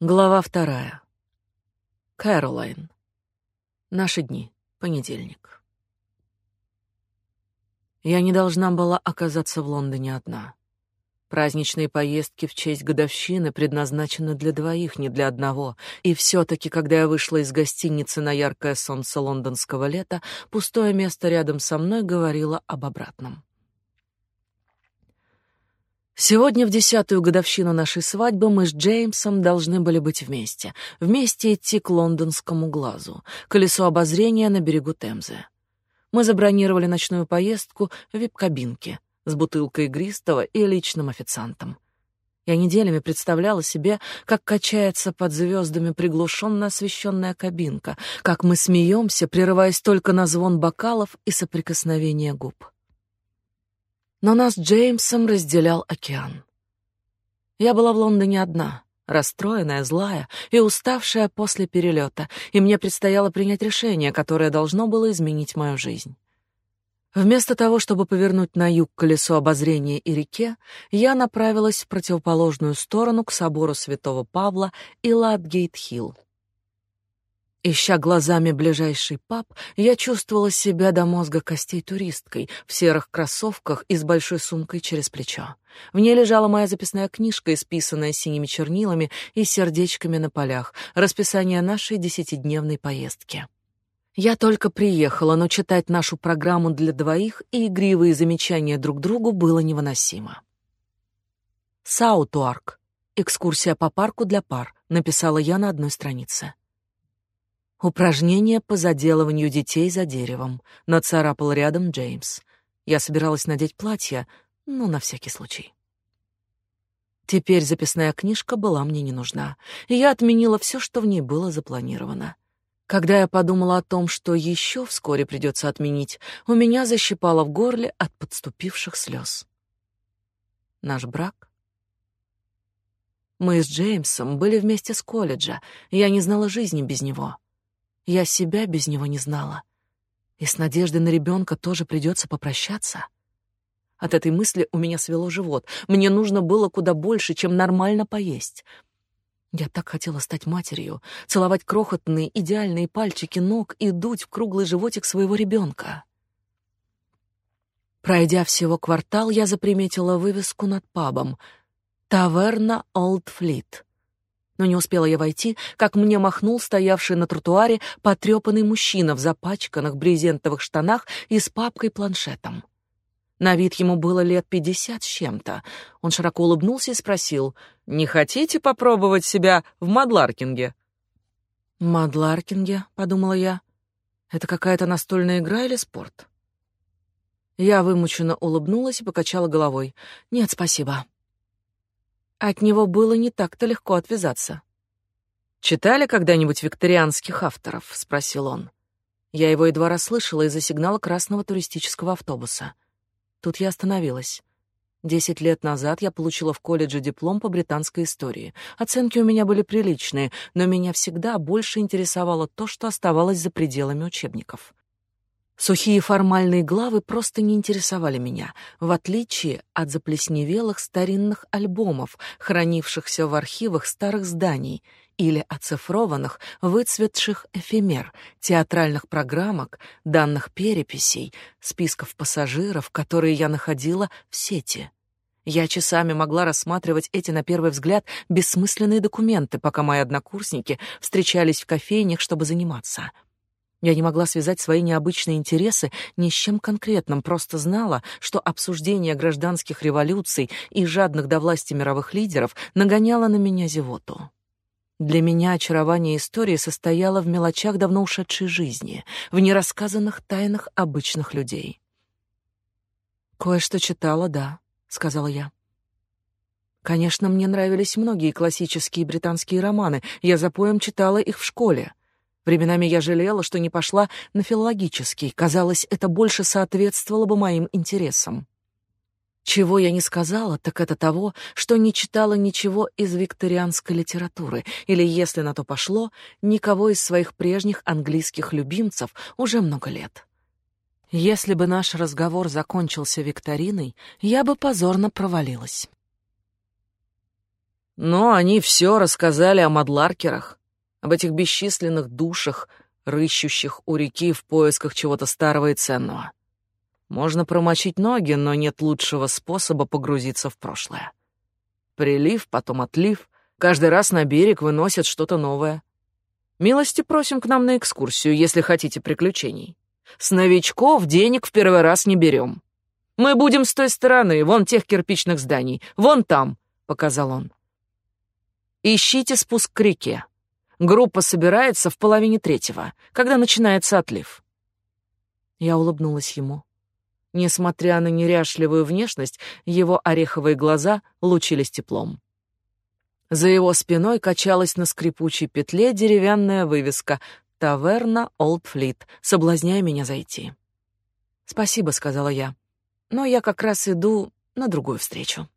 Глава вторая. Кэролайн. Наши дни. Понедельник. Я не должна была оказаться в Лондоне одна. Праздничные поездки в честь годовщины предназначены для двоих, не для одного. И все таки когда я вышла из гостиницы на яркое солнце лондонского лета, пустое место рядом со мной говорило об обратном. Сегодня, в десятую годовщину нашей свадьбы, мы с Джеймсом должны были быть вместе. Вместе идти к лондонскому глазу, колесо обозрения на берегу Темзы. Мы забронировали ночную поездку в вип-кабинке с бутылкой игристого и личным официантом. Я неделями представляла себе, как качается под звездами приглушенно освещенная кабинка, как мы смеемся, прерываясь только на звон бокалов и соприкосновение губ. Но нас с Джеймсом разделял океан. Я была в Лондоне одна, расстроенная, злая и уставшая после перелета, и мне предстояло принять решение, которое должно было изменить мою жизнь. Вместо того, чтобы повернуть на юг к колесу обозрения и реке, я направилась в противоположную сторону к собору Святого Павла и Ладгейт-Хилл. Ища глазами ближайший паб, я чувствовала себя до мозга костей туристкой в серых кроссовках и с большой сумкой через плечо. В ней лежала моя записная книжка, исписанная синими чернилами и сердечками на полях, расписание нашей десятидневной поездки. Я только приехала, но читать нашу программу для двоих и игривые замечания друг другу было невыносимо. Саутуарк. Экскурсия по парку для пар, написала я на одной странице. Упражнение по заделыванию детей за деревом. Нацарапал рядом Джеймс. Я собиралась надеть платье, ну, на всякий случай. Теперь записная книжка была мне не нужна, и я отменила все, что в ней было запланировано. Когда я подумала о том, что еще вскоре придется отменить, у меня защипало в горле от подступивших слез. Наш брак? Мы с Джеймсом были вместе с колледжа, я не знала жизни без него. Я себя без него не знала. И с надеждой на ребенка тоже придется попрощаться. От этой мысли у меня свело живот. Мне нужно было куда больше, чем нормально поесть. Я так хотела стать матерью, целовать крохотные идеальные пальчики ног и дуть в круглый животик своего ребенка. Пройдя всего квартал, я заприметила вывеску над пабом «Таверна Олд Флит». Но не успела я войти, как мне махнул стоявший на тротуаре потрепанный мужчина в запачканных брезентовых штанах и с папкой-планшетом. На вид ему было лет пятьдесят с чем-то. Он широко улыбнулся и спросил, «Не хотите попробовать себя в Мадларкинге?» «Мадларкинге?» — подумала я. «Это какая-то настольная игра или спорт?» Я вымученно улыбнулась и покачала головой. «Нет, спасибо». От него было не так-то легко отвязаться. «Читали когда-нибудь викторианских авторов?» — спросил он. Я его едва расслышала из-за сигнала красного туристического автобуса. Тут я остановилась. Десять лет назад я получила в колледже диплом по британской истории. Оценки у меня были приличные, но меня всегда больше интересовало то, что оставалось за пределами учебников. Сухие формальные главы просто не интересовали меня, в отличие от заплесневелых старинных альбомов, хранившихся в архивах старых зданий, или оцифрованных, выцветших эфемер, театральных программок, данных переписей, списков пассажиров, которые я находила в сети. Я часами могла рассматривать эти, на первый взгляд, бессмысленные документы, пока мои однокурсники встречались в кофейнях, чтобы заниматься — я не могла связать свои необычные интересы ни с чем конкретным, просто знала, что обсуждение гражданских революций и жадных до власти мировых лидеров нагоняло на меня зевоту. Для меня очарование истории состояло в мелочах давно ушедшей жизни, в нерассказанных тайнах обычных людей. «Кое-что читала, да», — сказала я. Конечно, мне нравились многие классические британские романы, я за поем читала их в школе. Временами я жалела, что не пошла на филологический. Казалось, это больше соответствовало бы моим интересам. Чего я не сказала, так это того, что не читала ничего из викторианской литературы, или, если на то пошло, никого из своих прежних английских любимцев уже много лет. Если бы наш разговор закончился викториной, я бы позорно провалилась. Но они все рассказали о мадларкерах, об этих бесчисленных душах, рыщущих у реки в поисках чего-то старого и ценного. Можно промочить ноги, но нет лучшего способа погрузиться в прошлое. Прилив, потом отлив, каждый раз на берег выносят что-то новое. Милости просим к нам на экскурсию, если хотите приключений. С новичков денег в первый раз не берем. Мы будем с той стороны, вон тех кирпичных зданий, вон там, — показал он. Ищите спуск к реке. Группа собирается в половине третьего, когда начинается отлив. Я улыбнулась ему. Несмотря на неряшливую внешность, его ореховые глаза лучились теплом. За его спиной качалась на скрипучей петле деревянная вывеска «Таверна Олд Флит», соблазняя меня зайти. «Спасибо», — сказала я, — «но я как раз иду на другую встречу».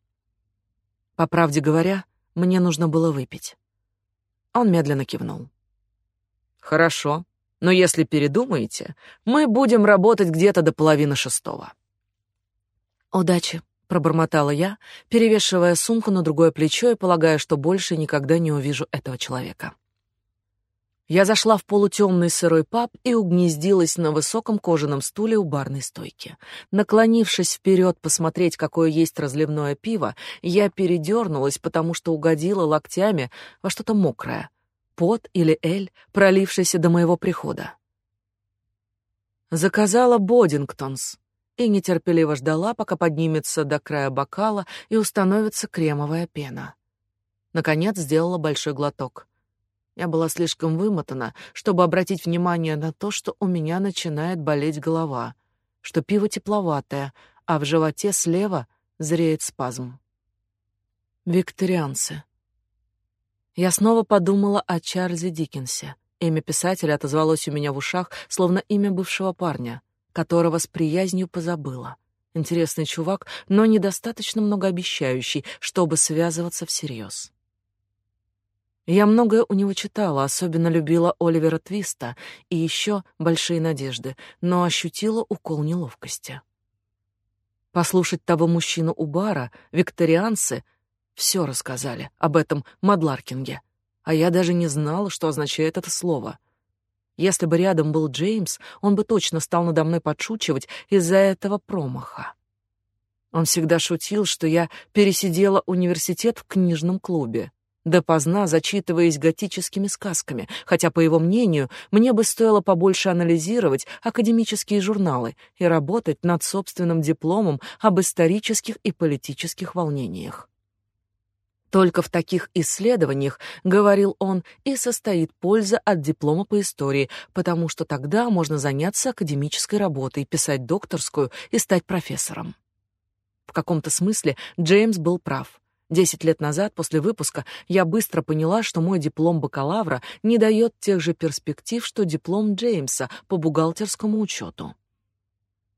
По правде говоря, мне нужно было выпить. Он медленно кивнул. Хорошо, но если передумаете, мы будем работать где-то до половины шестого. Удачи, пробормотала я, перевешивая сумку на другое плечо и полагая, что больше никогда не увижу этого человека. Я зашла в полутемный сырой паб и угнездилась на высоком кожаном стуле у барной стойки. Наклонившись вперед посмотреть, какое есть разливное пиво, я передернулась, потому что угодила локтями во что-то мокрое. Пот или эль, пролившийся до моего прихода. Заказала Бодингтонс и нетерпеливо ждала, пока поднимется до края бокала и установится кремовая пена. Наконец сделала большой глоток — я была слишком вымотана, чтобы обратить внимание на то, что у меня начинает болеть голова, что пиво тепловатое, а в животе слева зреет спазм. Викторианцы. Я снова подумала о Чарльзе Диккенсе. Имя писателя отозвалось у меня в ушах, словно имя бывшего парня, которого с приязнью позабыла. Интересный чувак, но недостаточно многообещающий, чтобы связываться всерьез. Я многое у него читала, особенно любила Оливера Твиста и еще «Большие надежды», но ощутила укол неловкости. Послушать того мужчину у бара, викторианцы, все рассказали об этом Мадларкинге, а я даже не знала, что означает это слово. Если бы рядом был Джеймс, он бы точно стал надо мной подшучивать из-за этого промаха. Он всегда шутил, что я пересидела университет в книжном клубе допоздна зачитываясь готическими сказками, хотя, по его мнению, мне бы стоило побольше анализировать академические журналы и работать над собственным дипломом об исторических и политических волнениях. Только в таких исследованиях, говорил он, и состоит польза от диплома по истории, потому что тогда можно заняться академической работой, писать докторскую и стать профессором. В каком-то смысле Джеймс был прав. Десять лет назад, после выпуска, я быстро поняла, что мой диплом бакалавра не дает тех же перспектив, что диплом Джеймса по бухгалтерскому учету.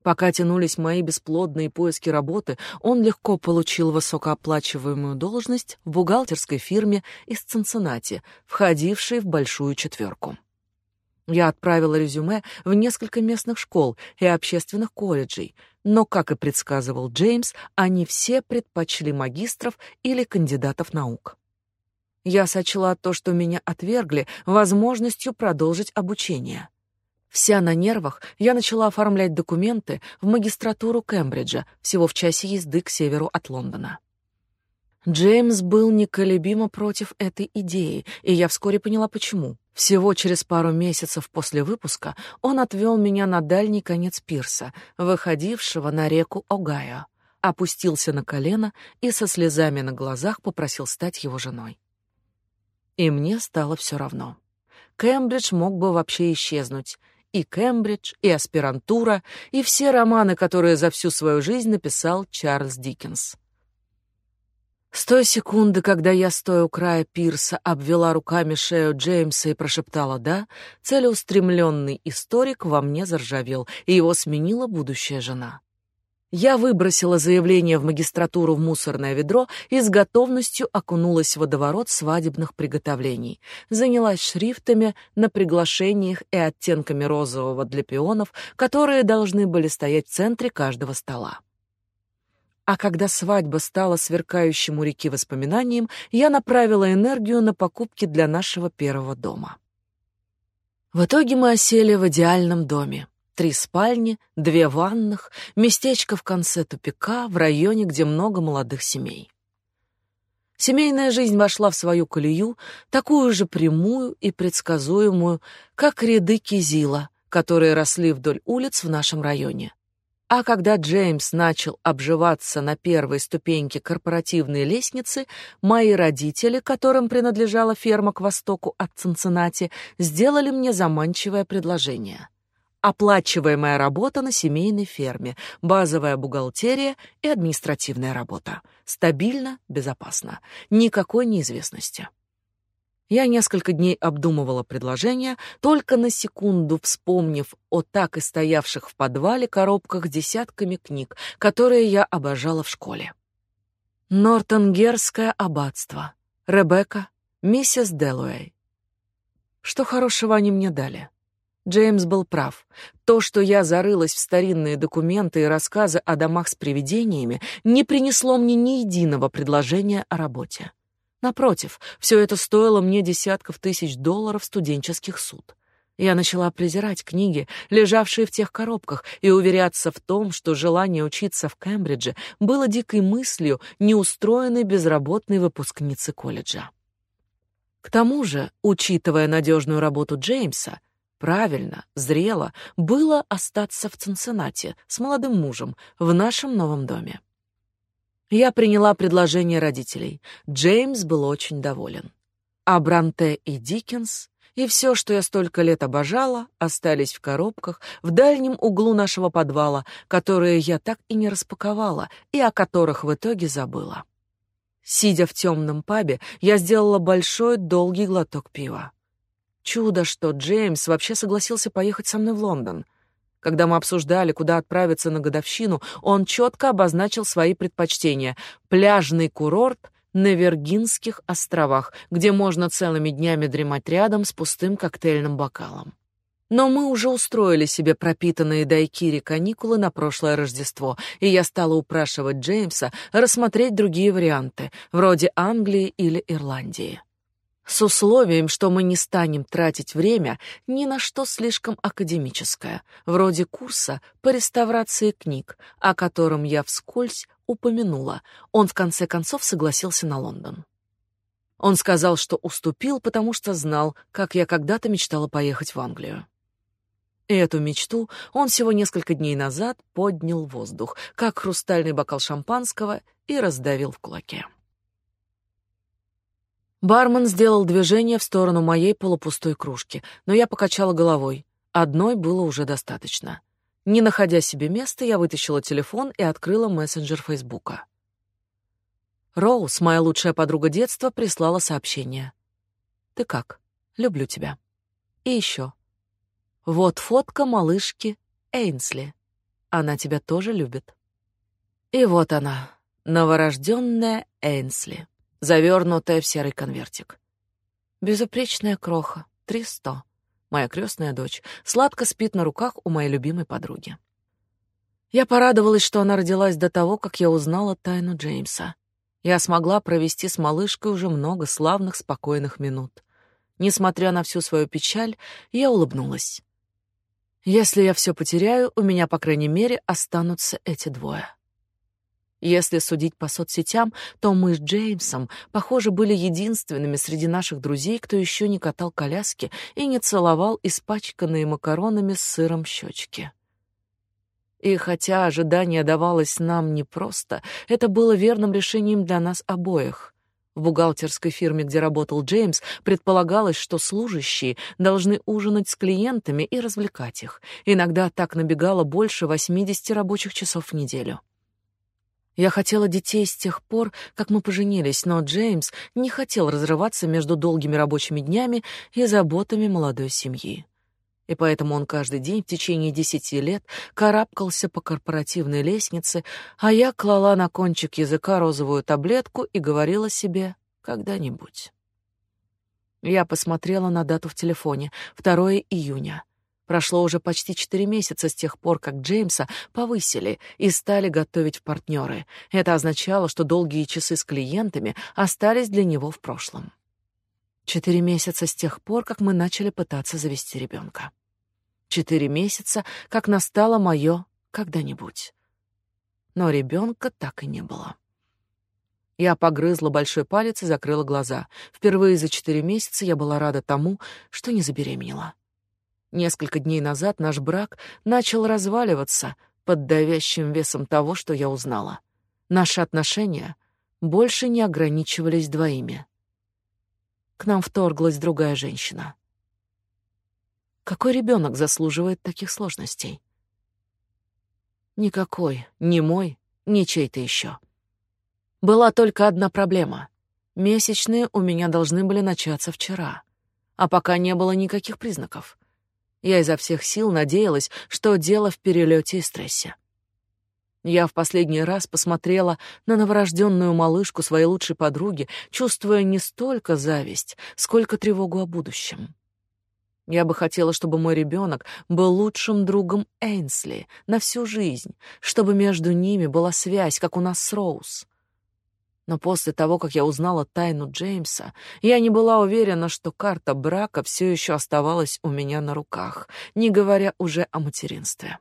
Пока тянулись мои бесплодные поиски работы, он легко получил высокооплачиваемую должность в бухгалтерской фирме из Цинциннати, входившей в большую четверку. Я отправила резюме в несколько местных школ и общественных колледжей, но, как и предсказывал Джеймс, они все предпочли магистров или кандидатов наук. Я сочла то, что меня отвергли, возможностью продолжить обучение. Вся на нервах, я начала оформлять документы в магистратуру Кембриджа, всего в часе езды к северу от Лондона. Джеймс был неколебимо против этой идеи, и я вскоре поняла почему. Всего через пару месяцев после выпуска он отвел меня на дальний конец пирса, выходившего на реку Огайо, опустился на колено и со слезами на глазах попросил стать его женой. И мне стало все равно. Кембридж мог бы вообще исчезнуть. И Кембридж, и аспирантура, и все романы, которые за всю свою жизнь написал Чарльз Диккенс. С той секунды, когда я, стоя у края пирса, обвела руками шею Джеймса и прошептала «да», целеустремленный историк во мне заржавел, и его сменила будущая жена. Я выбросила заявление в магистратуру в мусорное ведро и с готовностью окунулась в водоворот свадебных приготовлений. Занялась шрифтами на приглашениях и оттенками розового для пионов, которые должны были стоять в центре каждого стола. А когда свадьба стала сверкающим у реки воспоминанием, я направила энергию на покупки для нашего первого дома. В итоге мы осели в идеальном доме. Три спальни, две ванных, местечко в конце тупика, в районе, где много молодых семей. Семейная жизнь вошла в свою колею, такую же прямую и предсказуемую, как ряды кизила, которые росли вдоль улиц в нашем районе. А когда Джеймс начал обживаться на первой ступеньке корпоративной лестницы, мои родители, которым принадлежала ферма к востоку от Цинциннати, сделали мне заманчивое предложение. Оплачиваемая работа на семейной ферме, базовая бухгалтерия и административная работа. Стабильно, безопасно. Никакой неизвестности. Я несколько дней обдумывала предложение, только на секунду вспомнив о так и стоявших в подвале коробках десятками книг, которые я обожала в школе. Нортонгерское аббатство. Ребекка, миссис Делуэй. Что хорошего они мне дали? Джеймс был прав. То, что я зарылась в старинные документы и рассказы о домах с привидениями, не принесло мне ни единого предложения о работе. Напротив, все это стоило мне десятков тысяч долларов студенческих суд. Я начала презирать книги, лежавшие в тех коробках, и уверяться в том, что желание учиться в Кембридже было дикой мыслью неустроенной безработной выпускницы колледжа. К тому же, учитывая надежную работу Джеймса, правильно, зрело было остаться в Цинциннати с молодым мужем в нашем новом доме. Я приняла предложение родителей. Джеймс был очень доволен. А Бранте и Диккенс и все, что я столько лет обожала, остались в коробках в дальнем углу нашего подвала, которые я так и не распаковала и о которых в итоге забыла. Сидя в темном пабе, я сделала большой долгий глоток пива. Чудо, что Джеймс вообще согласился поехать со мной в Лондон. Когда мы обсуждали, куда отправиться на годовщину, он четко обозначил свои предпочтения. Пляжный курорт на Виргинских островах, где можно целыми днями дремать рядом с пустым коктейльным бокалом. Но мы уже устроили себе пропитанные дайкири каникулы на прошлое Рождество, и я стала упрашивать Джеймса рассмотреть другие варианты, вроде Англии или Ирландии с условием, что мы не станем тратить время ни на что слишком академическое, вроде курса по реставрации книг, о котором я вскользь упомянула. Он в конце концов согласился на Лондон. Он сказал, что уступил, потому что знал, как я когда-то мечтала поехать в Англию. И эту мечту он всего несколько дней назад поднял в воздух, как хрустальный бокал шампанского, и раздавил в кулаке. Бармен сделал движение в сторону моей полупустой кружки, но я покачала головой. Одной было уже достаточно. Не находя себе места, я вытащила телефон и открыла мессенджер Фейсбука. Роуз, моя лучшая подруга детства, прислала сообщение. «Ты как? Люблю тебя». И еще. Вот фотка малышки Эйнсли. Она тебя тоже любит. И вот она, новорожденная Эйнсли завернутая в серый конвертик. Безупречная кроха, триста. Моя крестная дочь сладко спит на руках у моей любимой подруги. Я порадовалась, что она родилась до того, как я узнала тайну Джеймса. Я смогла провести с малышкой уже много славных, спокойных минут. Несмотря на всю свою печаль, я улыбнулась. Если я все потеряю, у меня, по крайней мере, останутся эти двое. Если судить по соцсетям, то мы с Джеймсом, похоже, были единственными среди наших друзей, кто еще не катал коляски и не целовал испачканные макаронами с сыром щечки. И хотя ожидание давалось нам непросто, это было верным решением для нас обоих. В бухгалтерской фирме, где работал Джеймс, предполагалось, что служащие должны ужинать с клиентами и развлекать их. Иногда так набегало больше 80 рабочих часов в неделю. Я хотела детей с тех пор, как мы поженились, но Джеймс не хотел разрываться между долгими рабочими днями и заботами молодой семьи. И поэтому он каждый день в течение десяти лет карабкался по корпоративной лестнице, а я клала на кончик языка розовую таблетку и говорила себе «когда-нибудь». Я посмотрела на дату в телефоне, 2 июня. Прошло уже почти четыре месяца с тех пор, как Джеймса повысили и стали готовить в партнеры. Это означало, что долгие часы с клиентами остались для него в прошлом. Четыре месяца с тех пор, как мы начали пытаться завести ребенка. Четыре месяца, как настало мое когда-нибудь. Но ребенка так и не было. Я погрызла большой палец и закрыла глаза. Впервые за четыре месяца я была рада тому, что не забеременела. Несколько дней назад наш брак начал разваливаться под давящим весом того, что я узнала. Наши отношения больше не ограничивались двоими. К нам вторглась другая женщина. Какой ребенок заслуживает таких сложностей? Никакой, ни мой, ни чей-то еще. Была только одна проблема. Месячные у меня должны были начаться вчера, а пока не было никаких признаков. Я изо всех сил надеялась, что дело в перелете и стрессе. Я в последний раз посмотрела на новорожденную малышку своей лучшей подруги, чувствуя не столько зависть, сколько тревогу о будущем. Я бы хотела, чтобы мой ребенок был лучшим другом Эйнсли на всю жизнь, чтобы между ними была связь, как у нас с Роуз. Но после того, как я узнала тайну Джеймса, я не была уверена, что карта брака все еще оставалась у меня на руках, не говоря уже о материнстве.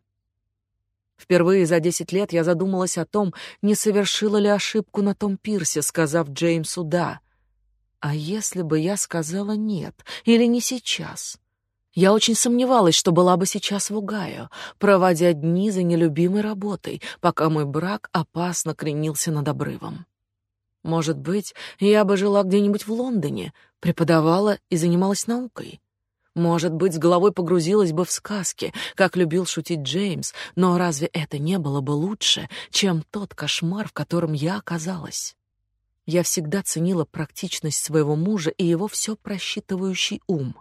Впервые за десять лет я задумалась о том, не совершила ли ошибку на том пирсе, сказав Джеймсу «да». А если бы я сказала «нет» или «не сейчас»? Я очень сомневалась, что была бы сейчас в Угайо, проводя дни за нелюбимой работой, пока мой брак опасно кренился над обрывом. Может быть, я бы жила где-нибудь в Лондоне, преподавала и занималась наукой. Может быть, с головой погрузилась бы в сказки, как любил шутить Джеймс, но разве это не было бы лучше, чем тот кошмар, в котором я оказалась? Я всегда ценила практичность своего мужа и его все просчитывающий ум.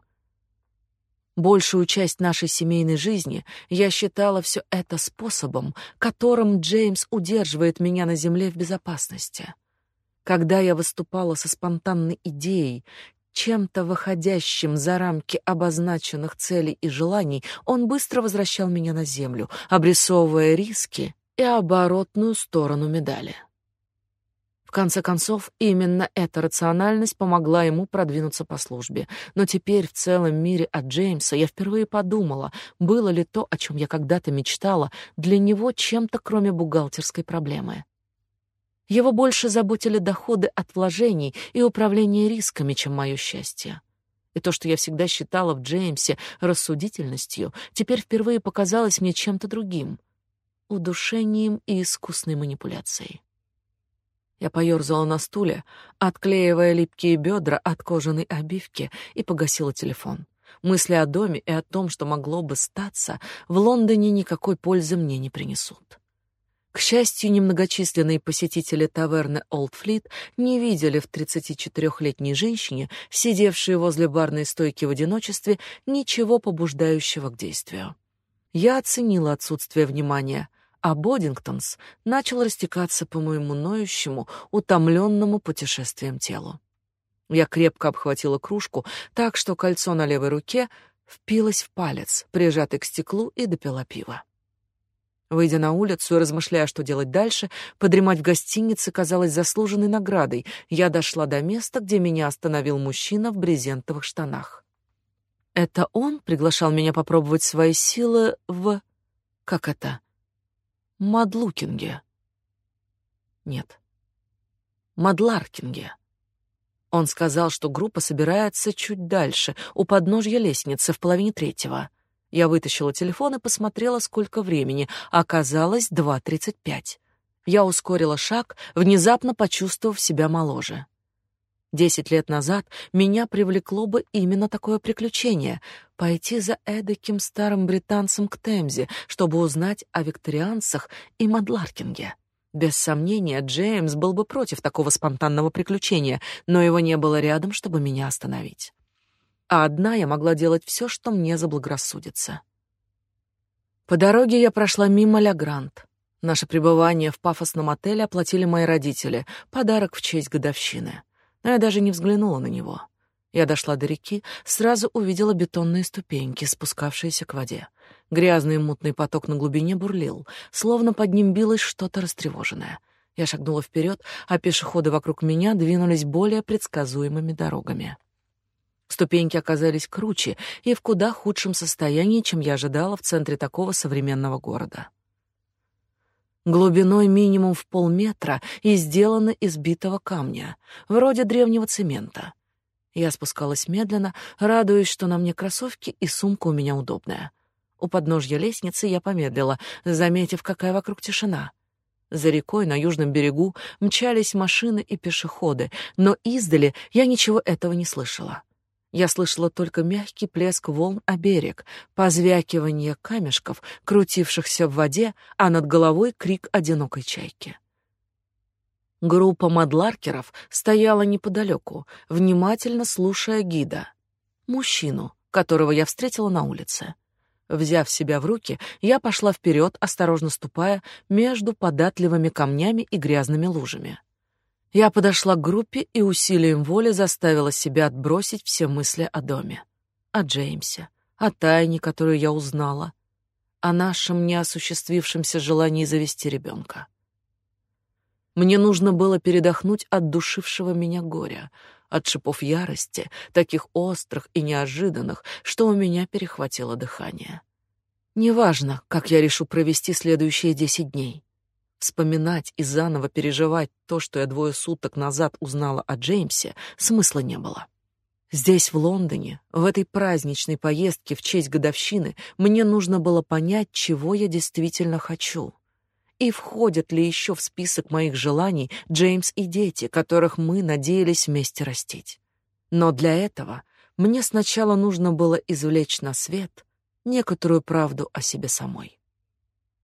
Большую часть нашей семейной жизни я считала все это способом, которым Джеймс удерживает меня на земле в безопасности. Когда я выступала со спонтанной идеей, чем-то выходящим за рамки обозначенных целей и желаний, он быстро возвращал меня на землю, обрисовывая риски и оборотную сторону медали. В конце концов, именно эта рациональность помогла ему продвинуться по службе. Но теперь в целом мире от Джеймса я впервые подумала, было ли то, о чем я когда-то мечтала, для него чем-то кроме бухгалтерской проблемы. Его больше заботили доходы от вложений и управление рисками, чем мое счастье. И то, что я всегда считала в Джеймсе рассудительностью, теперь впервые показалось мне чем-то другим — удушением и искусной манипуляцией. Я поёрзала на стуле, отклеивая липкие бедра от кожаной обивки, и погасила телефон. Мысли о доме и о том, что могло бы статься, в Лондоне никакой пользы мне не принесут. К счастью, немногочисленные посетители таверны Олдфлит не видели в 34-летней женщине, сидевшей возле барной стойки в одиночестве, ничего побуждающего к действию. Я оценила отсутствие внимания — а Бодингтонс начал растекаться по моему ноющему, утомленному путешествием телу. Я крепко обхватила кружку так, что кольцо на левой руке впилось в палец, прижатый к стеклу, и допила пиво. Выйдя на улицу и размышляя, что делать дальше, подремать в гостинице казалось заслуженной наградой. Я дошла до места, где меня остановил мужчина в брезентовых штанах. Это он приглашал меня попробовать свои силы в... Как это? Мадлукинге. Нет. Мадларкинге. Он сказал, что группа собирается чуть дальше, у подножья лестницы в половине третьего. Я вытащила телефон и посмотрела, сколько времени. Оказалось, 2.35. Я ускорила шаг, внезапно почувствовав себя моложе. Десять лет назад меня привлекло бы именно такое приключение — пойти за эдаким старым британцем к Темзе, чтобы узнать о викторианцах и Мадларкинге. Без сомнения, Джеймс был бы против такого спонтанного приключения, но его не было рядом, чтобы меня остановить. А одна я могла делать все, что мне заблагорассудится. По дороге я прошла мимо Ля Грант. Наше пребывание в пафосном отеле оплатили мои родители, подарок в честь годовщины но я даже не взглянула на него. Я дошла до реки, сразу увидела бетонные ступеньки, спускавшиеся к воде. Грязный мутный поток на глубине бурлил, словно под ним билось что-то растревоженное. Я шагнула вперед, а пешеходы вокруг меня двинулись более предсказуемыми дорогами. Ступеньки оказались круче и в куда худшем состоянии, чем я ожидала в центре такого современного города. Глубиной минимум в полметра и сделаны из битого камня, вроде древнего цемента. Я спускалась медленно, радуясь, что на мне кроссовки и сумка у меня удобная. У подножья лестницы я помедлила, заметив, какая вокруг тишина. За рекой на южном берегу мчались машины и пешеходы, но издали я ничего этого не слышала. Я слышала только мягкий плеск волн о берег, позвякивание камешков, крутившихся в воде, а над головой крик одинокой чайки. Группа мадларкеров стояла неподалеку, внимательно слушая гида, мужчину, которого я встретила на улице. Взяв себя в руки, я пошла вперед, осторожно ступая между податливыми камнями и грязными лужами. Я подошла к группе и усилием воли заставила себя отбросить все мысли о доме, о Джеймсе, о тайне, которую я узнала, о нашем неосуществившемся желании завести ребенка. Мне нужно было передохнуть от душившего меня горя, от шипов ярости, таких острых и неожиданных, что у меня перехватило дыхание. Неважно, как я решу провести следующие десять дней. Вспоминать и заново переживать то, что я двое суток назад узнала о Джеймсе, смысла не было. Здесь, в Лондоне, в этой праздничной поездке в честь годовщины, мне нужно было понять, чего я действительно хочу и входят ли еще в список моих желаний Джеймс и дети, которых мы надеялись вместе растить. Но для этого мне сначала нужно было извлечь на свет некоторую правду о себе самой.